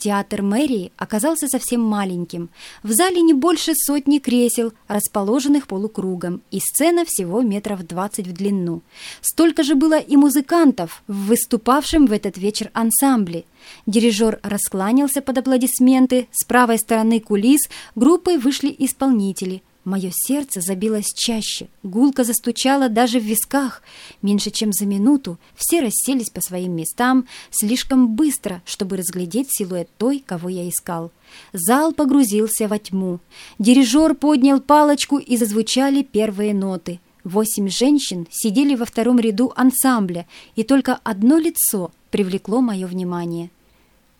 Театр мэрии оказался совсем маленьким. В зале не больше сотни кресел, расположенных полукругом, и сцена всего метров двадцать в длину. Столько же было и музыкантов, выступавшим в этот вечер ансамбле. Дирижер раскланялся под аплодисменты, с правой стороны кулис группой вышли исполнители – Мое сердце забилось чаще, гулко застучало даже в висках. Меньше чем за минуту все расселись по своим местам слишком быстро, чтобы разглядеть силуэт той, кого я искал. Зал погрузился во тьму. Дирижер поднял палочку, и зазвучали первые ноты. Восемь женщин сидели во втором ряду ансамбля, и только одно лицо привлекло мое внимание.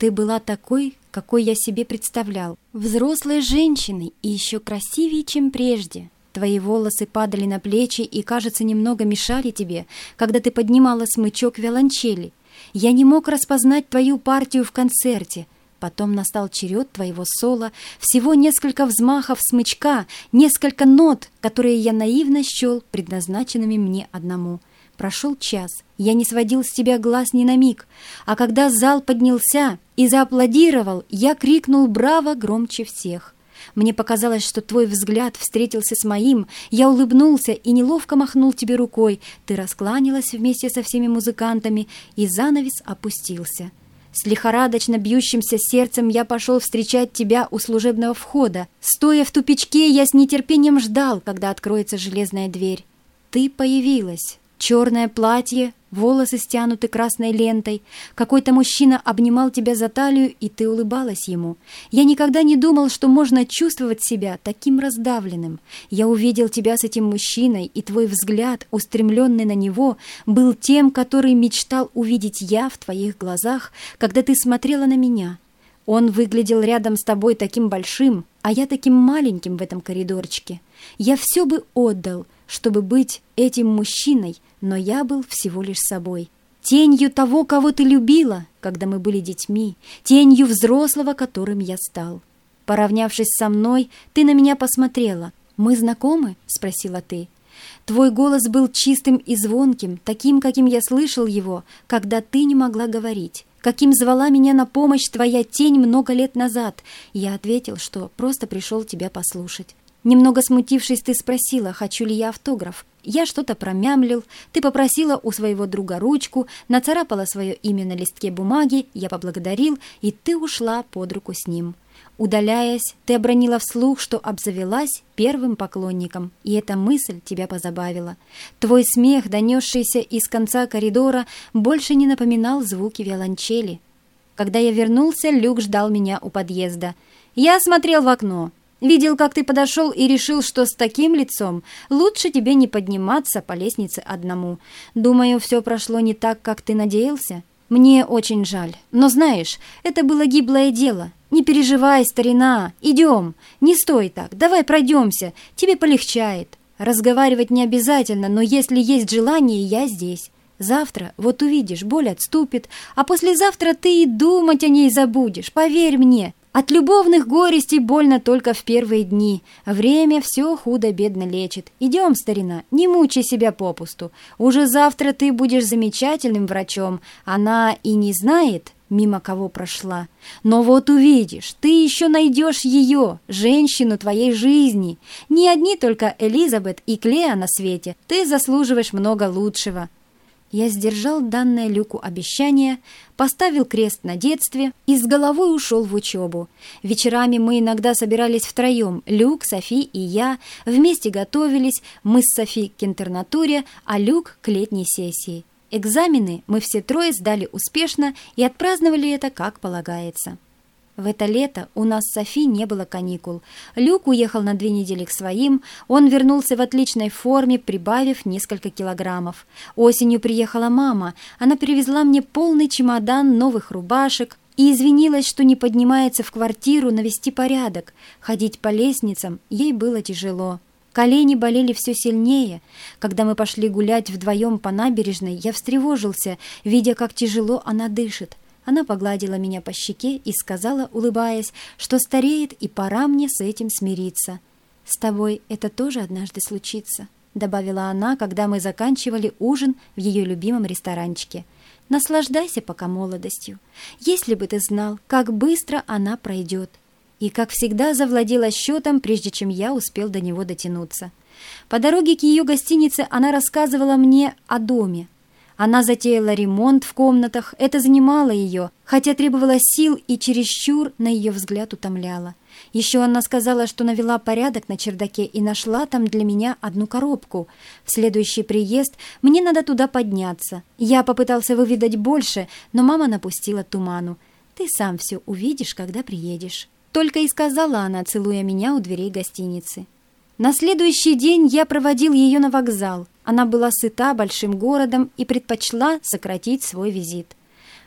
Ты была такой, какой я себе представлял. Взрослой женщиной и еще красивее, чем прежде. Твои волосы падали на плечи и, кажется, немного мешали тебе, когда ты поднимала смычок виолончели. Я не мог распознать твою партию в концерте. Потом настал черед твоего соло, всего несколько взмахов смычка, несколько нот, которые я наивно счел предназначенными мне одному — Прошел час, я не сводил с тебя глаз ни на миг, а когда зал поднялся и зааплодировал, я крикнул «Браво!» громче всех. Мне показалось, что твой взгляд встретился с моим, я улыбнулся и неловко махнул тебе рукой, ты раскланялась вместе со всеми музыкантами, и занавес опустился. С лихорадочно бьющимся сердцем я пошел встречать тебя у служебного входа. Стоя в тупичке, я с нетерпением ждал, когда откроется железная дверь. Ты появилась. Черное платье, волосы стянуты красной лентой. Какой-то мужчина обнимал тебя за талию, и ты улыбалась ему. Я никогда не думал, что можно чувствовать себя таким раздавленным. Я увидел тебя с этим мужчиной, и твой взгляд, устремленный на него, был тем, который мечтал увидеть я в твоих глазах, когда ты смотрела на меня. Он выглядел рядом с тобой таким большим, а я таким маленьким в этом коридорчике. Я все бы отдал, чтобы быть этим мужчиной, но я был всего лишь собой. Тенью того, кого ты любила, когда мы были детьми, тенью взрослого, которым я стал. Поравнявшись со мной, ты на меня посмотрела. «Мы знакомы?» — спросила ты. Твой голос был чистым и звонким, таким, каким я слышал его, когда ты не могла говорить. Каким звала меня на помощь твоя тень много лет назад. Я ответил, что просто пришел тебя послушать. Немного смутившись, ты спросила, хочу ли я автограф. Я что-то промямлил, ты попросила у своего друга ручку, нацарапала свое имя на листке бумаги, я поблагодарил, и ты ушла под руку с ним. Удаляясь, ты обронила вслух, что обзавелась первым поклонником, и эта мысль тебя позабавила. Твой смех, донесшийся из конца коридора, больше не напоминал звуки виолончели. Когда я вернулся, Люк ждал меня у подъезда. Я смотрел в окно. Видел, как ты подошел и решил, что с таким лицом лучше тебе не подниматься по лестнице одному. Думаю, все прошло не так, как ты надеялся. Мне очень жаль. Но знаешь, это было гиблое дело. Не переживай, старина. Идем. Не стой так. Давай пройдемся. Тебе полегчает. Разговаривать не обязательно, но если есть желание, я здесь. Завтра, вот увидишь, боль отступит, а послезавтра ты и думать о ней забудешь, поверь мне. От любовных горестей больно только в первые дни. Время все худо-бедно лечит. Идем, старина, не мучай себя попусту. Уже завтра ты будешь замечательным врачом. Она и не знает, мимо кого прошла. Но вот увидишь, ты еще найдешь ее, женщину твоей жизни. Не одни только Элизабет и Клея на свете. Ты заслуживаешь много лучшего. Я сдержал данное Люку обещание, поставил крест на детстве и с головой ушел в учебу. Вечерами мы иногда собирались втроем, Люк, Софи и я, вместе готовились, мы с Софи к интернатуре, а Люк к летней сессии. Экзамены мы все трое сдали успешно и отпраздновали это как полагается. В это лето у нас с Софи не было каникул. Люк уехал на две недели к своим, он вернулся в отличной форме, прибавив несколько килограммов. Осенью приехала мама, она привезла мне полный чемодан новых рубашек и извинилась, что не поднимается в квартиру навести порядок. Ходить по лестницам ей было тяжело. Колени болели все сильнее. Когда мы пошли гулять вдвоем по набережной, я встревожился, видя, как тяжело она дышит. Она погладила меня по щеке и сказала, улыбаясь, что стареет и пора мне с этим смириться. «С тобой это тоже однажды случится», — добавила она, когда мы заканчивали ужин в ее любимом ресторанчике. Наслаждайся пока молодостью. Если бы ты знал, как быстро она пройдет. И, как всегда, завладела счетом, прежде чем я успел до него дотянуться. По дороге к ее гостинице она рассказывала мне о доме. Она затеяла ремонт в комнатах, это занимало ее, хотя требовало сил и чересчур, на ее взгляд, утомляло. Еще она сказала, что навела порядок на чердаке и нашла там для меня одну коробку. В следующий приезд мне надо туда подняться. Я попытался выведать больше, но мама напустила туману. «Ты сам все увидишь, когда приедешь». Только и сказала она, целуя меня у дверей гостиницы. На следующий день я проводил ее на вокзал. Она была сыта большим городом и предпочла сократить свой визит.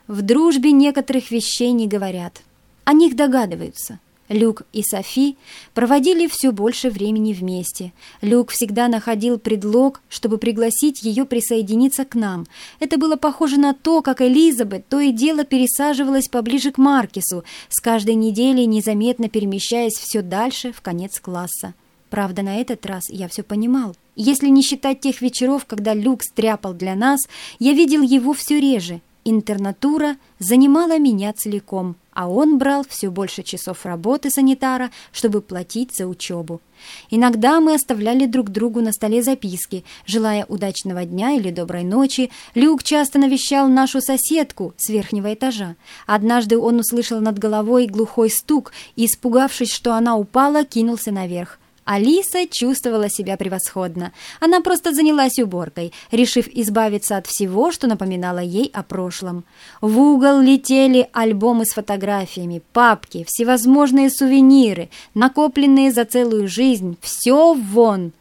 В дружбе некоторых вещей не говорят. О них догадываются. Люк и Софи проводили все больше времени вместе. Люк всегда находил предлог, чтобы пригласить ее присоединиться к нам. Это было похоже на то, как Элизабет то и дело пересаживалась поближе к Маркису, с каждой неделей незаметно перемещаясь все дальше в конец класса. Правда, на этот раз я все понимал. Если не считать тех вечеров, когда Люк стряпал для нас, я видел его все реже. Интернатура занимала меня целиком, а он брал все больше часов работы санитара, чтобы платить за учебу. Иногда мы оставляли друг другу на столе записки, желая удачного дня или доброй ночи. Люк часто навещал нашу соседку с верхнего этажа. Однажды он услышал над головой глухой стук и, испугавшись, что она упала, кинулся наверх. Алиса чувствовала себя превосходно. Она просто занялась уборкой, решив избавиться от всего, что напоминало ей о прошлом. В угол летели альбомы с фотографиями, папки, всевозможные сувениры, накопленные за целую жизнь. Все вон!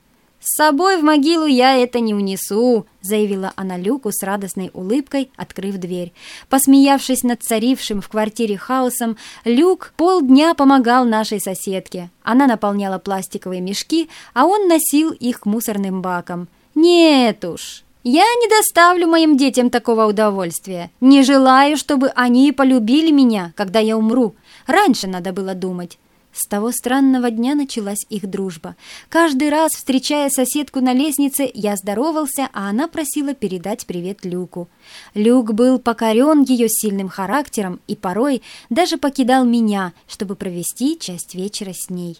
«С собой в могилу я это не унесу», — заявила она Люку с радостной улыбкой, открыв дверь. Посмеявшись над царившим в квартире хаосом, Люк полдня помогал нашей соседке. Она наполняла пластиковые мешки, а он носил их к мусорным бакам. «Нет уж, я не доставлю моим детям такого удовольствия. Не желаю, чтобы они полюбили меня, когда я умру. Раньше надо было думать. С того странного дня началась их дружба. Каждый раз, встречая соседку на лестнице, я здоровался, а она просила передать привет Люку. Люк был покорен ее сильным характером и порой даже покидал меня, чтобы провести часть вечера с ней.